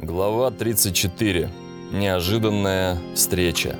Глава 34. Неожиданная встреча.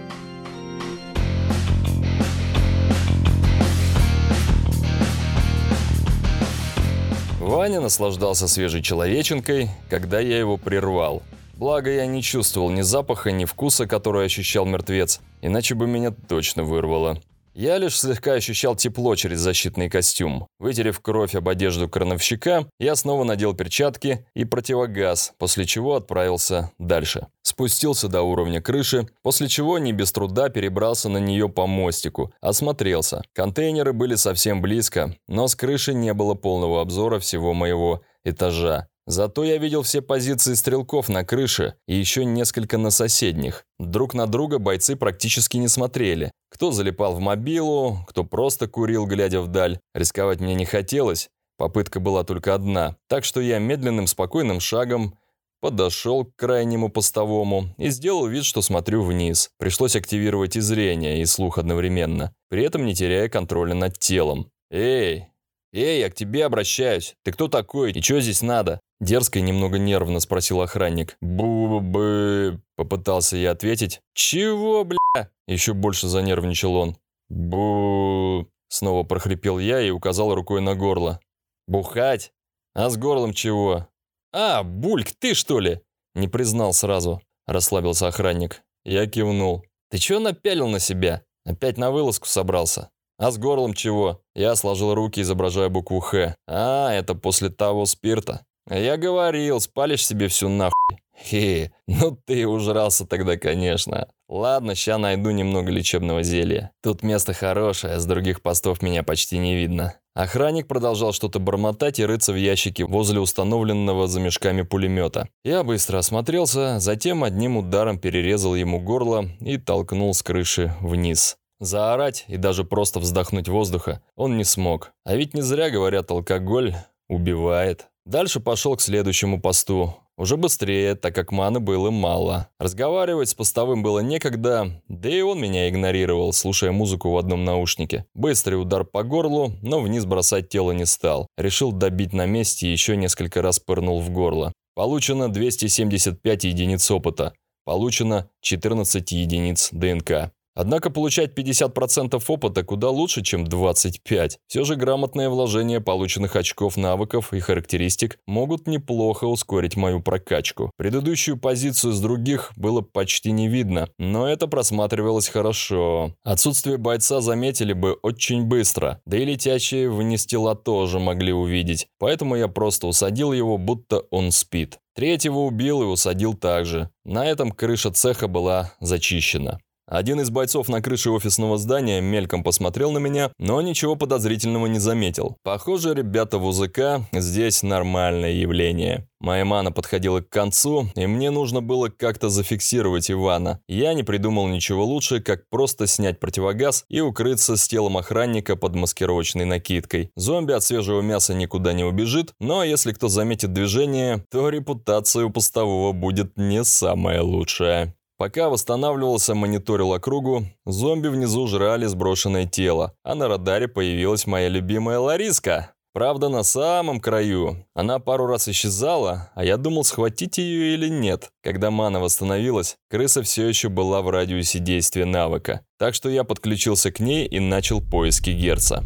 Ваня наслаждался свежей человеченкой, когда я его прервал. Благо, я не чувствовал ни запаха, ни вкуса, который ощущал мертвец, иначе бы меня точно вырвало. Я лишь слегка ощущал тепло через защитный костюм. Вытерев кровь об одежду крановщика, я снова надел перчатки и противогаз, после чего отправился дальше. Спустился до уровня крыши, после чего не без труда перебрался на нее по мостику, осмотрелся. Контейнеры были совсем близко, но с крыши не было полного обзора всего моего этажа. Зато я видел все позиции стрелков на крыше и еще несколько на соседних. Друг на друга бойцы практически не смотрели. Кто залипал в мобилу, кто просто курил, глядя вдаль. Рисковать мне не хотелось, попытка была только одна. Так что я медленным спокойным шагом подошел к крайнему постовому и сделал вид, что смотрю вниз. Пришлось активировать и зрение, и слух одновременно, при этом не теряя контроля над телом. «Эй, эй, я к тебе обращаюсь. Ты кто такой и что здесь надо?» Дерзко и немного нервно спросил охранник. «Бу-бы...» — попытался я ответить. «Чего, бля?» Еще больше занервничал он. «Бу...» — снова прохрипел я и указал рукой на горло. «Бухать? А с горлом чего?» «А, Бульк, ты что ли?» Не признал сразу. Расслабился охранник. Я кивнул. «Ты чего напялил на себя? Опять на вылазку собрался?» «А с горлом чего?» Я сложил руки, изображая букву «Х». «А, это после того спирта». «Я говорил, спалишь себе всю нахуй». «Хе, ну ты ужрался тогда, конечно. Ладно, ща найду немного лечебного зелья. Тут место хорошее, с других постов меня почти не видно». Охранник продолжал что-то бормотать и рыться в ящике возле установленного за мешками пулемета. Я быстро осмотрелся, затем одним ударом перерезал ему горло и толкнул с крыши вниз. Заорать и даже просто вздохнуть воздуха он не смог. А ведь не зря говорят, алкоголь убивает. Дальше пошел к следующему посту. Уже быстрее, так как маны было мало. Разговаривать с постовым было некогда, да и он меня игнорировал, слушая музыку в одном наушнике. Быстрый удар по горлу, но вниз бросать тело не стал. Решил добить на месте и еще несколько раз пырнул в горло. Получено 275 единиц опыта. Получено 14 единиц ДНК. Однако получать 50% опыта куда лучше, чем 25. Все же грамотное вложение полученных очков навыков и характеристик могут неплохо ускорить мою прокачку. Предыдущую позицию с других было почти не видно, но это просматривалось хорошо. Отсутствие бойца заметили бы очень быстро, да и летящие вниз тела тоже могли увидеть, поэтому я просто усадил его, будто он спит. Третьего убил и усадил также. На этом крыша цеха была зачищена. Один из бойцов на крыше офисного здания мельком посмотрел на меня, но ничего подозрительного не заметил. Похоже, ребята в УЗК здесь нормальное явление. Моя мана подходила к концу, и мне нужно было как-то зафиксировать Ивана. Я не придумал ничего лучше, как просто снять противогаз и укрыться с телом охранника под маскировочной накидкой. Зомби от свежего мяса никуда не убежит, но если кто заметит движение, то репутация у постового будет не самая лучшая. Пока восстанавливался, мониторил округу, зомби внизу жрали сброшенное тело, а на радаре появилась моя любимая Лариска. Правда, на самом краю. Она пару раз исчезала, а я думал, схватить ее или нет. Когда мана восстановилась, крыса все еще была в радиусе действия навыка. Так что я подключился к ней и начал поиски Герца.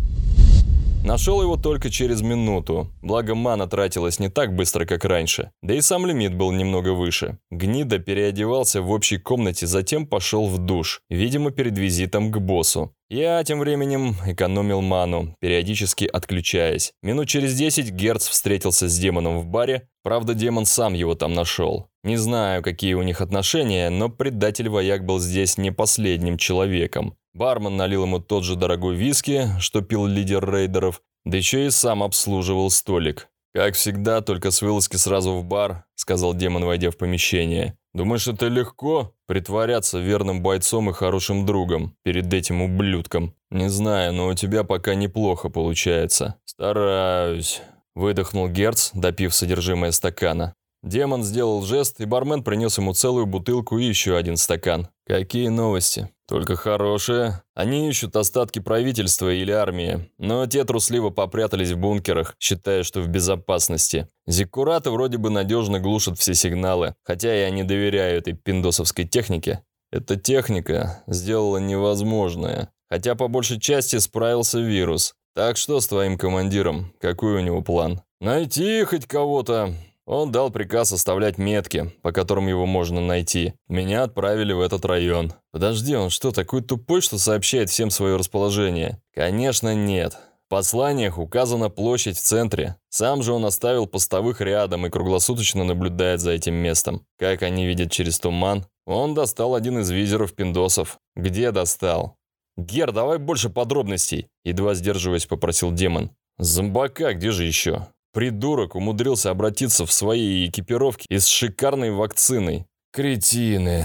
Нашел его только через минуту, благо мана тратилась не так быстро, как раньше, да и сам лимит был немного выше. Гнида переодевался в общей комнате, затем пошел в душ, видимо, перед визитом к боссу. Я тем временем экономил ману, периодически отключаясь. Минут через 10 Герц встретился с демоном в баре, правда демон сам его там нашел. Не знаю, какие у них отношения, но предатель-вояк был здесь не последним человеком. Бармен налил ему тот же дорогой виски, что пил лидер рейдеров, да еще и сам обслуживал столик. «Как всегда, только с вылазки сразу в бар», — сказал демон, войдя в помещение. «Думаешь, это легко? Притворяться верным бойцом и хорошим другом перед этим ублюдком? Не знаю, но у тебя пока неплохо получается. Стараюсь», — выдохнул Герц, допив содержимое стакана. Демон сделал жест, и бармен принес ему целую бутылку и еще один стакан. «Какие новости?» Только хорошие. Они ищут остатки правительства или армии, но те трусливо попрятались в бункерах, считая, что в безопасности. Зиккураты вроде бы надежно глушат все сигналы, хотя я не доверяю этой пиндосовской технике. Эта техника сделала невозможное, хотя по большей части справился вирус. Так что с твоим командиром? Какой у него план? Найти хоть кого-то, он дал приказ оставлять метки, по которым его можно найти. Меня отправили в этот район. Подожди, он что, такой тупой, что сообщает всем свое расположение? Конечно, нет. В посланиях указана площадь в центре. Сам же он оставил постовых рядом и круглосуточно наблюдает за этим местом. Как они видят через туман, он достал один из визеров пиндосов. Где достал? «Гер, давай больше подробностей», едва сдерживаясь, попросил демон. «Зомбака, где же еще?» Придурок умудрился обратиться в своей экипировке и с шикарной вакциной. Кретины.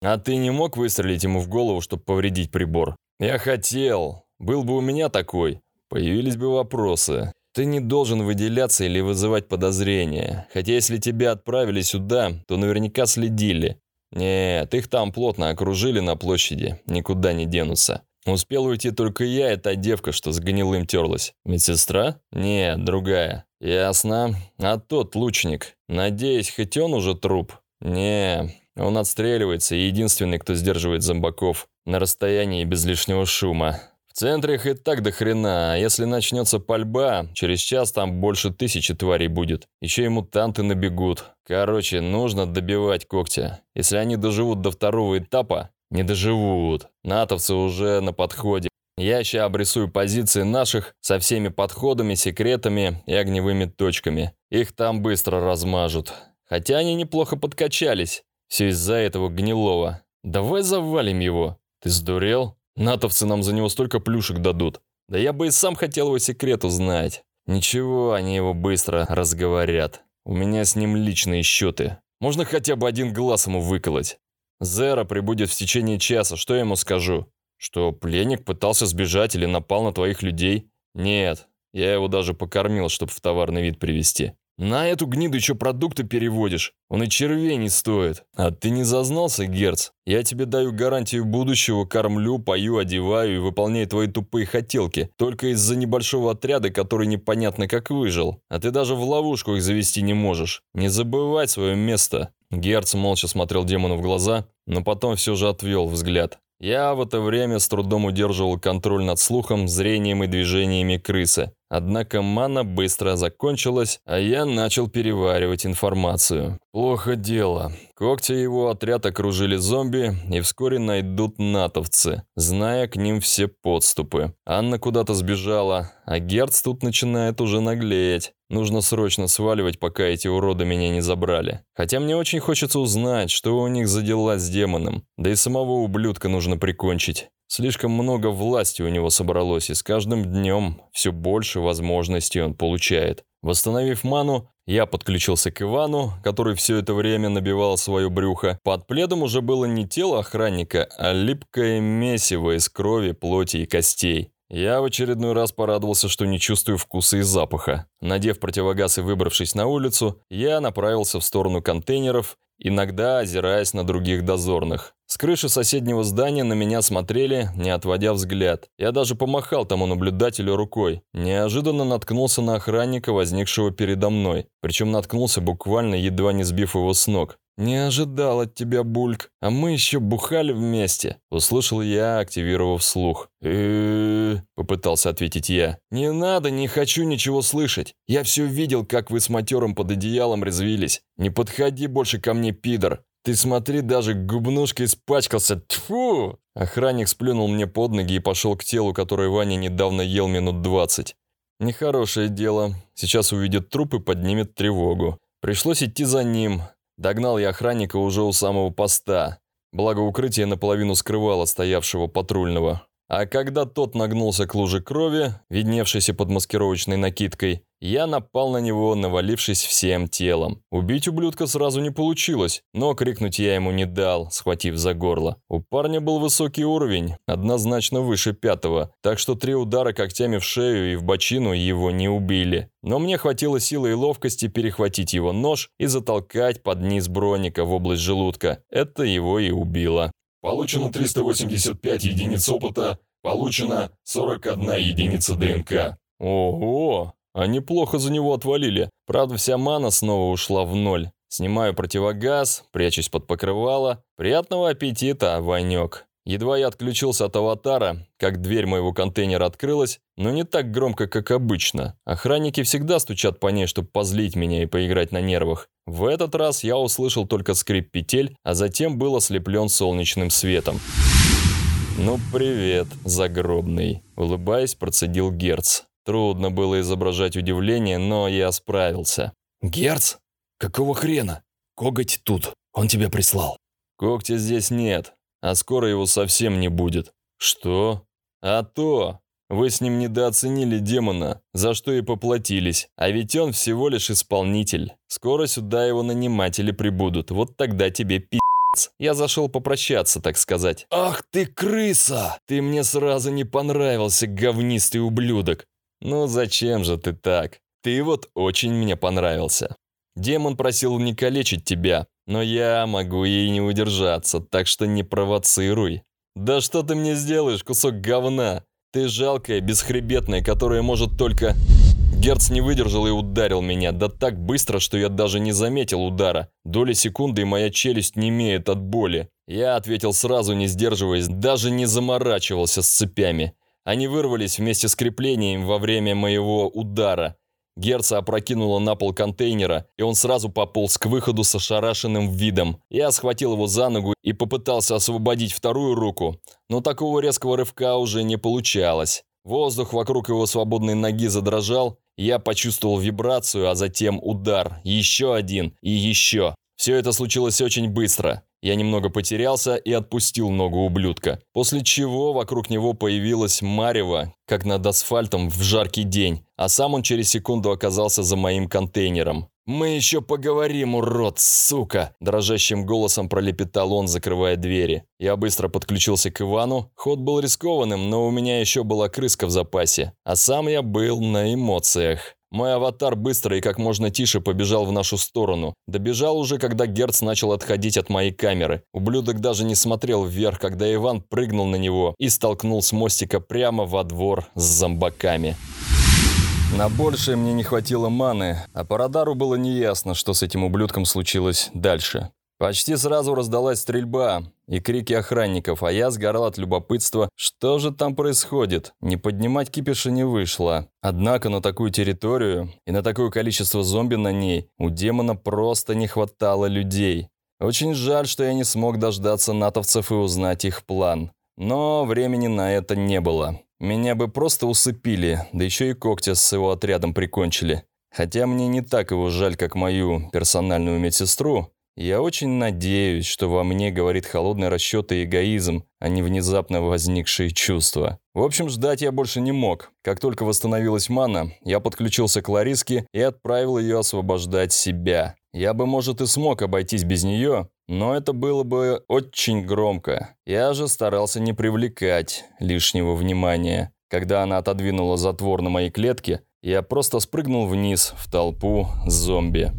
А ты не мог выстрелить ему в голову, чтобы повредить прибор? Я хотел. Был бы у меня такой. Появились бы вопросы. Ты не должен выделяться или вызывать подозрения. Хотя если тебя отправили сюда, то наверняка следили. Нет, их там плотно окружили на площади. Никуда не денутся. Успел уйти только я и та девка, что с гнилым терлась. Медсестра? Нет, другая. Ясно. А тот лучник. Надеюсь, хоть он уже труп? Не, он отстреливается и единственный, кто сдерживает зомбаков. На расстоянии без лишнего шума. В центре их и так до хрена, а если начнется пальба, через час там больше тысячи тварей будет. Еще и мутанты набегут. Короче, нужно добивать когтя. Если они доживут до второго этапа, не доживут. Натовцы уже на подходе. Я сейчас обрисую позиции наших со всеми подходами, секретами и огневыми точками. Их там быстро размажут. Хотя они неплохо подкачались. Все из-за этого гнилого. Давай завалим его. Ты сдурел? Натовцы нам за него столько плюшек дадут. Да я бы и сам хотел его секрет узнать. Ничего, они его быстро разговорят. У меня с ним личные счеты. Можно хотя бы один глаз ему выколоть. Зера прибудет в течение часа, что я ему скажу? Что пленник пытался сбежать или напал на твоих людей? Нет, я его даже покормил, чтобы в товарный вид привести. На эту гниду еще продукты переводишь. Он и червей не стоит. А ты не зазнался, Герц? Я тебе даю гарантию будущего, кормлю, пою, одеваю и выполняю твои тупые хотелки. Только из-за небольшого отряда, который непонятно как выжил. А ты даже в ловушку их завести не можешь. Не забывай свое место. Герц молча смотрел демону в глаза, но потом все же отвел взгляд. Я в это время с трудом удерживал контроль над слухом, зрением и движениями крысы. Однако мана быстро закончилась, а я начал переваривать информацию. Плохо дело. Когти его отряд окружили зомби и вскоре найдут натовцы, зная к ним все подступы. Анна куда-то сбежала, а Герц тут начинает уже наглеть. Нужно срочно сваливать, пока эти уроды меня не забрали. Хотя мне очень хочется узнать, что у них за дела с демоном. Да и самого ублюдка нужно прикончить. Слишком много власти у него собралось, и с каждым днем все больше возможностей он получает. Восстановив ману, я подключился к Ивану, который все это время набивал свое брюхо. Под пледом уже было не тело охранника, а липкое месиво из крови, плоти и костей. Я в очередной раз порадовался, что не чувствую вкуса и запаха. Надев противогаз и выбравшись на улицу, я направился в сторону контейнеров, иногда озираясь на других дозорных. С крыши соседнего здания на меня смотрели, не отводя взгляд. Я даже помахал тому наблюдателю рукой. Неожиданно наткнулся на охранника, возникшего передо мной. Причем наткнулся буквально, едва не сбив его с ног. «Не ожидал от тебя, Бульк, а мы еще бухали вместе», — услышал я, активировав слух. э попытался ответить я. «Не надо, не хочу ничего слышать. Я все видел, как вы с матером под одеялом резвились. Не подходи больше ко мне, пидор. Ты смотри, даже губнушка испачкался. Тьфу!» Охранник сплюнул мне под ноги и пошел к телу, которое Ваня недавно ел минут двадцать. Нехорошее дело. Сейчас увидит труп и поднимет тревогу. Пришлось идти за ним. Догнал я охранника уже у самого поста. Благо укрытие наполовину скрывало стоявшего патрульного. А когда тот нагнулся к луже крови, видневшейся под маскировочной накидкой, я напал на него, навалившись всем телом. Убить ублюдка сразу не получилось, но крикнуть я ему не дал, схватив за горло. У парня был высокий уровень, однозначно выше пятого, так что три удара когтями в шею и в бочину его не убили. Но мне хватило силы и ловкости перехватить его нож и затолкать под низ броника в область желудка. Это его и убило. Получено 385 единиц опыта, получено 41 единица ДНК. Ого, а неплохо за него отвалили. Правда, вся мана снова ушла в ноль. Снимаю противогаз, прячусь под покрывало. Приятного аппетита, Ванек. Едва я отключился от аватара, как дверь моего контейнера открылась, но не так громко, как обычно. Охранники всегда стучат по ней, чтобы позлить меня и поиграть на нервах. В этот раз я услышал только скрип петель, а затем был ослеплен солнечным светом. «Ну, привет, загробный», — улыбаясь, процедил Герц. Трудно было изображать удивление, но я справился. «Герц? Какого хрена? Коготь тут. Он тебя прислал». «Когтя здесь нет, а скоро его совсем не будет». «Что?» «А то! Вы с ним недооценили демона, за что и поплатились. А ведь он всего лишь исполнитель. Скоро сюда его наниматели прибудут, вот тогда тебе пи***ц. Я зашел попрощаться, так сказать. «Ах ты крыса!» Ты мне сразу не понравился, говнистый ублюдок. Ну зачем же ты так? Ты вот очень мне понравился. Демон просил не калечить тебя, но я могу ей не удержаться, так что не провоцируй. Да что ты мне сделаешь, кусок говна? Ты жалкая, бесхребетная, которая может только... Герц не выдержал и ударил меня, да так быстро, что я даже не заметил удара. Доли секунды, и моя челюсть не имеет от боли. Я ответил сразу, не сдерживаясь, даже не заморачивался с цепями. Они вырвались вместе с креплением во время моего удара. Герца опрокинуло на пол контейнера, и он сразу пополз к выходу с ошарашенным видом. Я схватил его за ногу и попытался освободить вторую руку, но такого резкого рывка уже не получалось. Воздух вокруг его свободной ноги задрожал, я почувствовал вибрацию, а затем удар, еще один и еще. Все это случилось очень быстро. Я немного потерялся и отпустил ногу ублюдка. После чего вокруг него появилась марево, как над асфальтом в жаркий день, а сам он через секунду оказался за моим контейнером. «Мы еще поговорим, урод, сука!» Дрожащим голосом пролепетал он, закрывая двери. Я быстро подключился к Ивану. Ход был рискованным, но у меня еще была крыска в запасе. А сам я был на эмоциях. Мой аватар быстро и как можно тише побежал в нашу сторону. Добежал уже, когда Герц начал отходить от моей камеры. Ублюдок даже не смотрел вверх, когда Иван прыгнул на него и столкнул с мостика прямо во двор с зомбаками. На большее мне не хватило маны, а по радару было неясно, что с этим ублюдком случилось дальше. Почти сразу раздалась стрельба и крики охранников, а я сгорал от любопытства, что же там происходит. Не поднимать кипиша не вышло. Однако на такую территорию и на такое количество зомби на ней у демона просто не хватало людей. Очень жаль, что я не смог дождаться натовцев и узнать их план. Но времени на это не было. Меня бы просто усыпили, да еще и когтя с его отрядом прикончили. Хотя мне не так его жаль, как мою персональную медсестру, я очень надеюсь, что во мне говорит холодный расчет и эгоизм, а не внезапно возникшие чувства. В общем, ждать я больше не мог. Как только восстановилась мана, я подключился к Лариске и отправил ее освобождать себя. Я бы, может, и смог обойтись без нее, но это было бы очень громко. Я же старался не привлекать лишнего внимания. Когда она отодвинула затвор на моей клетке, я просто спрыгнул вниз в толпу зомби.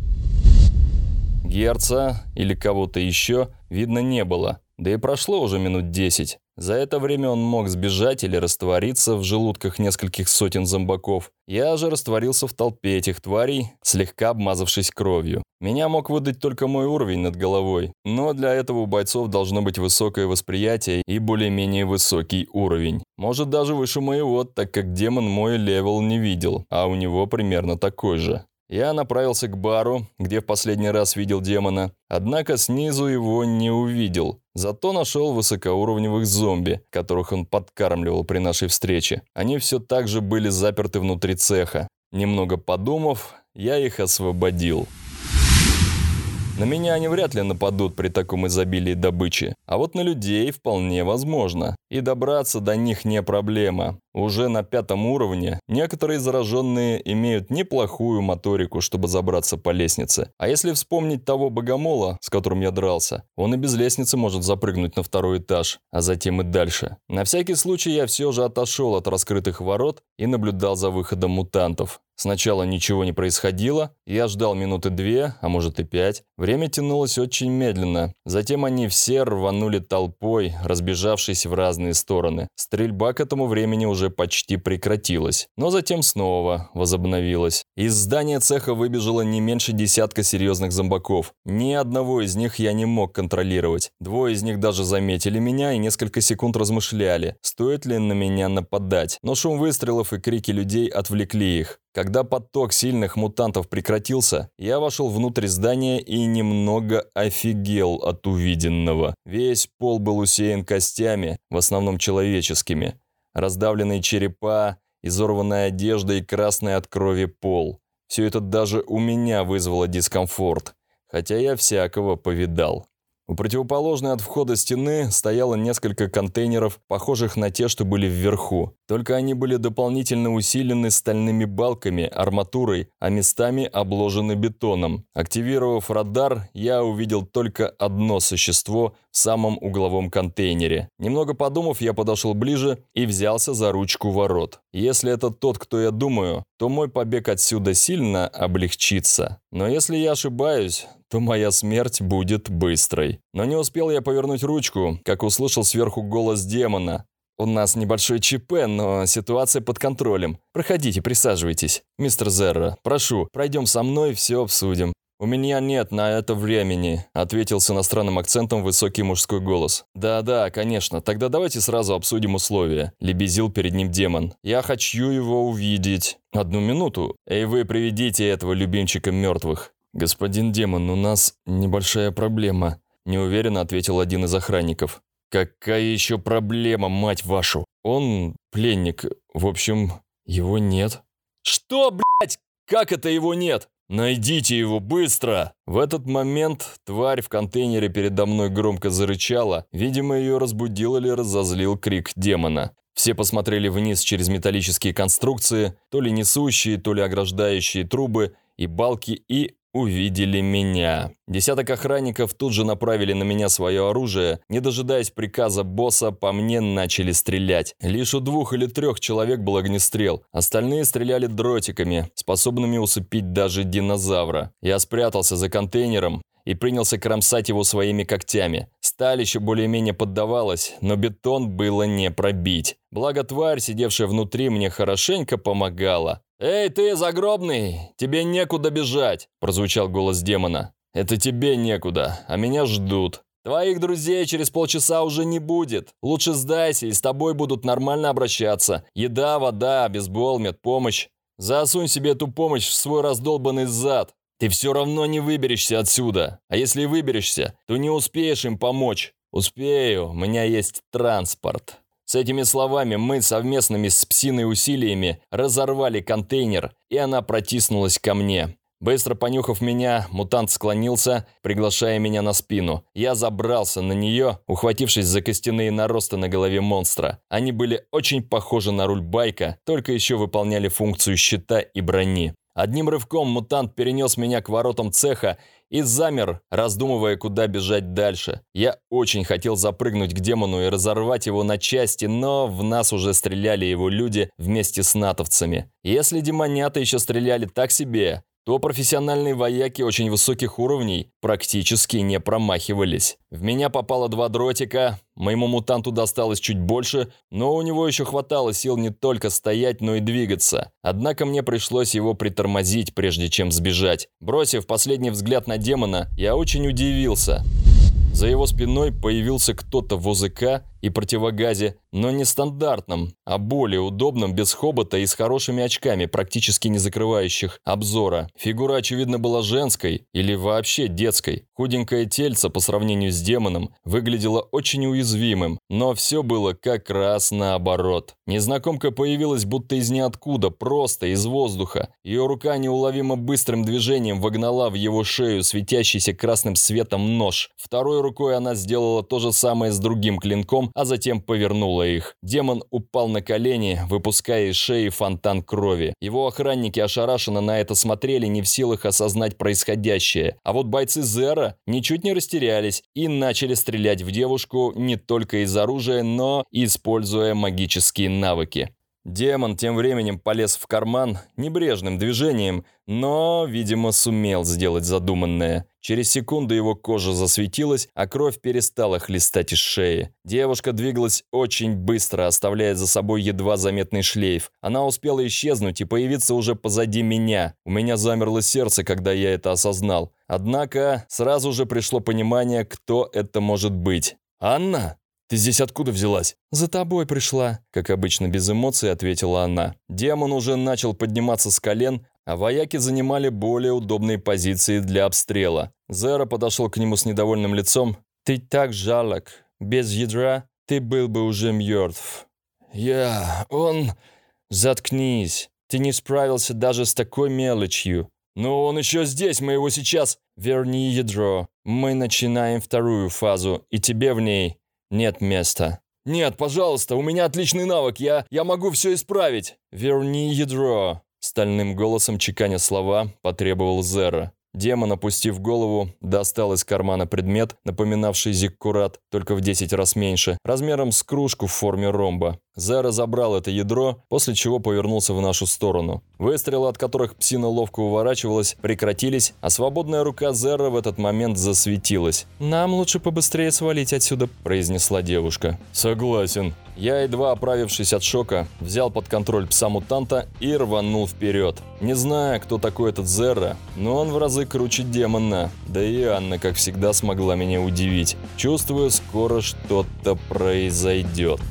Герца или кого-то еще видно не было, да и прошло уже минут десять. За это время он мог сбежать или раствориться в желудках нескольких сотен зомбаков. Я же растворился в толпе этих тварей, слегка обмазавшись кровью. Меня мог выдать только мой уровень над головой, но для этого у бойцов должно быть высокое восприятие и более-менее высокий уровень. Может даже выше моего, так как демон мой левел не видел, а у него примерно такой же. Я направился к бару, где в последний раз видел демона, однако снизу его не увидел. Зато нашел высокоуровневых зомби, которых он подкармливал при нашей встрече. Они все так же были заперты внутри цеха. Немного подумав, я их освободил. На меня они вряд ли нападут при таком изобилии добычи, а вот на людей вполне возможно. И добраться до них не проблема. Уже на пятом уровне некоторые зараженные имеют неплохую моторику, чтобы забраться по лестнице. А если вспомнить того богомола, с которым я дрался, он и без лестницы может запрыгнуть на второй этаж, а затем и дальше. На всякий случай я все же отошел от раскрытых ворот и наблюдал за выходом мутантов. Сначала ничего не происходило, я ждал минуты две, а может и пять. Время тянулось очень медленно. Затем они все рванули толпой, разбежавшись в разные стороны. Стрельба к этому времени уже почти прекратилась, но затем снова возобновилась. Из здания цеха выбежало не меньше десятка серьезных зомбаков. Ни одного из них я не мог контролировать. Двое из них даже заметили меня и несколько секунд размышляли, стоит ли на меня нападать. Но шум выстрелов и крики людей отвлекли их. Когда поток сильных мутантов прекратился, я вошел внутрь здания и немного офигел от увиденного. Весь пол был усеян костями, в основном человеческими. Раздавленные черепа, изорванная одежда и красный от крови пол. Все это даже у меня вызвало дискомфорт, хотя я всякого повидал. У противоположной от входа стены стояло несколько контейнеров, похожих на те, что были вверху. Только они были дополнительно усилены стальными балками, арматурой, а местами обложены бетоном. Активировав радар, я увидел только одно существо в самом угловом контейнере. Немного подумав, я подошел ближе и взялся за ручку ворот. Если это тот, кто я думаю, то мой побег отсюда сильно облегчится. Но если я ошибаюсь, то моя смерть будет быстрой. Но не успел я повернуть ручку, как услышал сверху голос демона. «У нас небольшой ЧП, но ситуация под контролем. Проходите, присаживайтесь. Мистер Зерра, прошу, пройдем со мной, все обсудим». «У меня нет на это времени», — ответил с иностранным акцентом высокий мужской голос. «Да-да, конечно, тогда давайте сразу обсудим условия», — лебезил перед ним демон. «Я хочу его увидеть». «Одну минуту. Эй, вы приведите этого любимчика мертвых». «Господин демон, у нас небольшая проблема», — неуверенно ответил один из охранников. «Какая еще проблема, мать вашу? Он пленник. В общем, его нет». «Что, блядь? Как это его нет?» «Найдите его быстро!» В этот момент тварь в контейнере передо мной громко зарычала. Видимо, ее разбудил или разозлил крик демона. Все посмотрели вниз через металлические конструкции, то ли несущие, то ли ограждающие трубы и балки, и увидели меня. Десяток охранников тут же направили на меня свое оружие. Не дожидаясь приказа босса, по мне начали стрелять. Лишь у двух или трех человек был огнестрел. Остальные стреляли дротиками, способными усыпить даже динозавра. Я спрятался за контейнером и принялся кромсать его своими когтями. Сталь еще более-менее поддавалась, но бетон было не пробить. Благо тварь, сидевшая внутри, мне хорошенько помогала. «Эй, ты, загробный, тебе некуда бежать!» – прозвучал голос демона. «Это тебе некуда, а меня ждут. Твоих друзей через полчаса уже не будет. Лучше сдайся, и с тобой будут нормально обращаться. Еда, вода, бейсбол, медпомощь. Засунь себе эту помощь в свой раздолбанный зад. Ты все равно не выберешься отсюда. А если выберешься, то не успеешь им помочь. Успею, у меня есть транспорт». С этими словами мы совместными с псиной усилиями разорвали контейнер, и она протиснулась ко мне. Быстро понюхав меня, мутант склонился, приглашая меня на спину. Я забрался на нее, ухватившись за костяные наросты на голове монстра. Они были очень похожи на руль байка, только еще выполняли функцию щита и брони. Одним рывком мутант перенес меня к воротам цеха и замер, раздумывая, куда бежать дальше. Я очень хотел запрыгнуть к демону и разорвать его на части, но в нас уже стреляли его люди вместе с натовцами. Если демонята еще стреляли так себе, то профессиональные вояки очень высоких уровней практически не промахивались. В меня попало два дротика, моему мутанту досталось чуть больше, но у него еще хватало сил не только стоять, но и двигаться. Однако мне пришлось его притормозить, прежде чем сбежать. Бросив последний взгляд на демона, я очень удивился. За его спиной появился кто-то в ОЗК и противогазе, но не стандартном, а более удобном, без хобота и с хорошими очками, практически не закрывающих обзора. Фигура, очевидно, была женской или вообще детской. Худенькое тельце по сравнению с демоном выглядело очень уязвимым, но все было как раз наоборот. Незнакомка появилась будто из ниоткуда, просто из воздуха. Ее рука неуловимо быстрым движением вогнала в его шею светящийся красным светом нож. Второй рукой она сделала то же самое с другим клинком, а затем повернула их. Демон упал на колени, выпуская из шеи фонтан крови. Его охранники ошарашенно на это смотрели, не в силах осознать происходящее. А вот бойцы Зера ничуть не растерялись и начали стрелять в девушку не только из оружия, но используя магические навыки. Демон тем временем полез в карман небрежным движением, но, видимо, сумел сделать задуманное. Через секунду его кожа засветилась, а кровь перестала хлестать из шеи. Девушка двигалась очень быстро, оставляя за собой едва заметный шлейф. Она успела исчезнуть и появиться уже позади меня. У меня замерло сердце, когда я это осознал. Однако сразу же пришло понимание, кто это может быть. «Анна!» «Ты здесь откуда взялась?» «За тобой пришла», — как обычно без эмоций ответила она. Демон уже начал подниматься с колен, а вояки занимали более удобные позиции для обстрела. Зера подошел к нему с недовольным лицом. «Ты так жалок. Без ядра ты был бы уже мертв». «Я... он...» «Заткнись. Ты не справился даже с такой мелочью. Но он еще здесь, мы его сейчас...» «Верни ядро. Мы начинаем вторую фазу, и тебе в ней нет места. «Нет, пожалуйста, у меня отличный навык, я, я могу все исправить!» «Верни ядро!» Стальным голосом чеканя слова потребовал Зера. Демон, опустив голову, достал из кармана предмет, напоминавший зиккурат, только в 10 раз меньше, размером с кружку в форме ромба. Зера забрал это ядро, после чего повернулся в нашу сторону. Выстрелы, от которых псина ловко уворачивалась, прекратились, а свободная рука Зера в этот момент засветилась. «Нам лучше побыстрее свалить отсюда», – произнесла девушка. «Согласен». Я, едва оправившись от шока, взял под контроль пса-мутанта и рванул вперед. Не зная, кто такой этот Зерра, но он в разы круче демона. Да и Анна, как всегда, смогла меня удивить. Чувствую, скоро что-то произойдет.